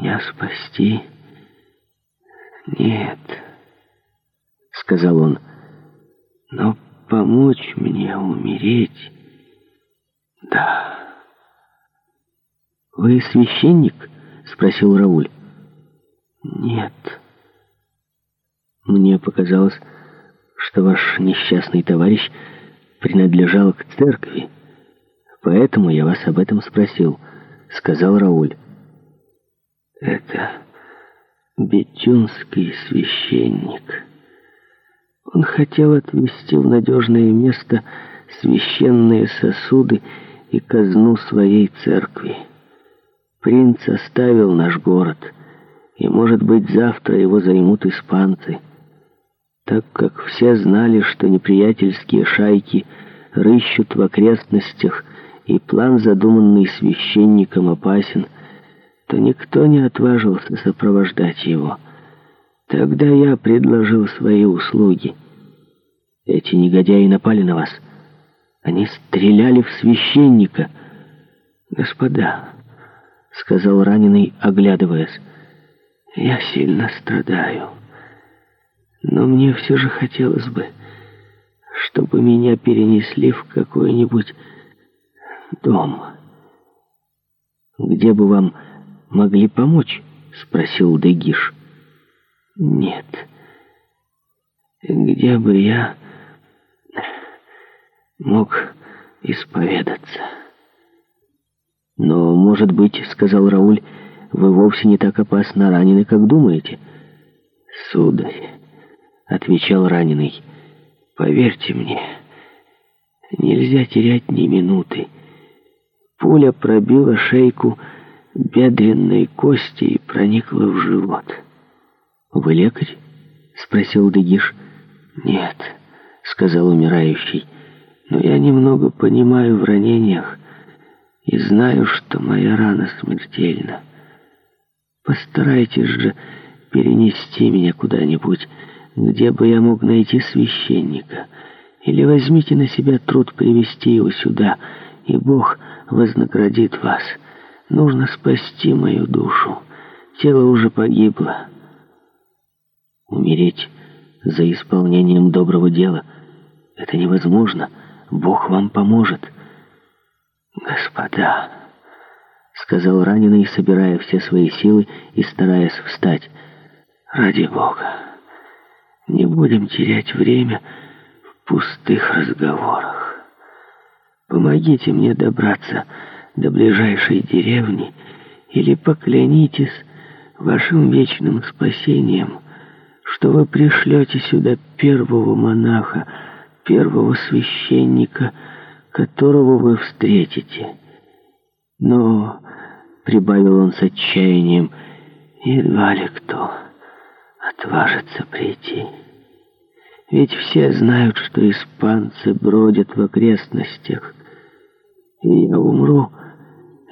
меня спасти? Нет, сказал он, но помочь мне умереть? Да. Вы священник? Спросил Рауль. Нет. Мне показалось, что ваш несчастный товарищ принадлежал к церкви. Поэтому я вас об этом спросил, сказал Рауль. Это бетюнский священник. Он хотел отвезти в надежное место священные сосуды и казну своей церкви. Принц оставил наш город, и, может быть, завтра его займут испанцы, так как все знали, что неприятельские шайки рыщут в окрестностях, и план, задуманный священником, опасен — что никто не отважился сопровождать его. Тогда я предложил свои услуги. Эти негодяи напали на вас. Они стреляли в священника. «Господа», — сказал раненый, оглядываясь, — «я сильно страдаю. Но мне все же хотелось бы, чтобы меня перенесли в какой-нибудь дом». «Где бы вам...» могли помочь?» — спросил Дегиш. «Нет. Где бы я мог исповедаться?» «Но, может быть, — сказал Рауль, — вы вовсе не так опасно ранены, как думаете?» «Сударь», — отвечал раненый, — «поверьте мне, нельзя терять ни минуты. Пуля пробила шейку, — бедренной кости и проникла в живот. «Вы лекарь?» — спросил Дегиш. «Нет», — сказал умирающий, — «но я немного понимаю в ранениях и знаю, что моя рана смертельна. Постарайтесь же перенести меня куда-нибудь, где бы я мог найти священника, или возьмите на себя труд привести его сюда, и Бог вознаградит вас». Нужно спасти мою душу. Тело уже погибло. Умереть за исполнением доброго дела — это невозможно. Бог вам поможет. Господа, — сказал раненый, собирая все свои силы и стараясь встать, — ради Бога, не будем терять время в пустых разговорах. Помогите мне добраться до ближайшей деревни, или поклянитесь вашим вечным спасением, что вы пришлете сюда первого монаха, первого священника, которого вы встретите. Но, — прибавил он с отчаянием, — едва ли кто отважится прийти. Ведь все знают, что испанцы бродят в окрестностях, и я умру, —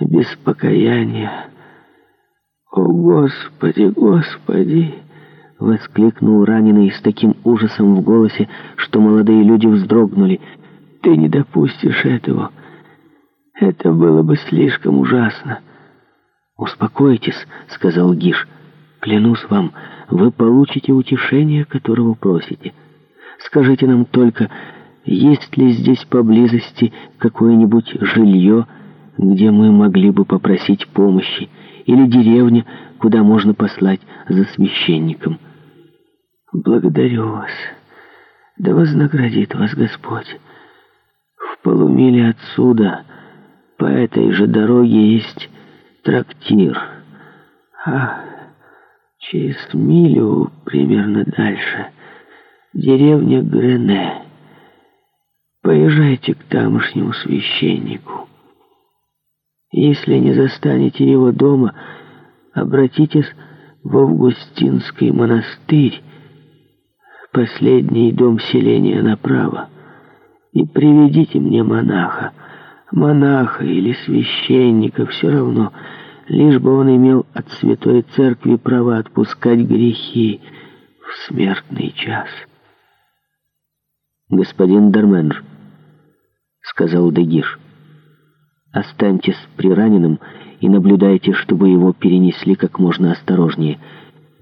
без покаяния. «О, Господи, Господи!» — воскликнул раненый с таким ужасом в голосе, что молодые люди вздрогнули. «Ты не допустишь этого! Это было бы слишком ужасно!» «Успокойтесь», — сказал Гиш. «Клянусь вам, вы получите утешение, которого просите. Скажите нам только, есть ли здесь поблизости какое-нибудь жилье, — где мы могли бы попросить помощи, или деревня, куда можно послать за священником. Благодарю вас. Да вознаградит вас Господь. В полумиле отсюда, по этой же дороге, есть трактир. А через милю примерно дальше деревня Грене. Поезжайте к тамошнему священнику. Если не застанете его дома, обратитесь в Августинский монастырь, последний дом селения направо, и приведите мне монаха, монаха или священника, все равно, лишь бы он имел от Святой Церкви право отпускать грехи в смертный час. «Господин Дарменж», — сказал Дегиш, — Останьтесь при раненом и наблюдайте, чтобы его перенесли как можно осторожнее.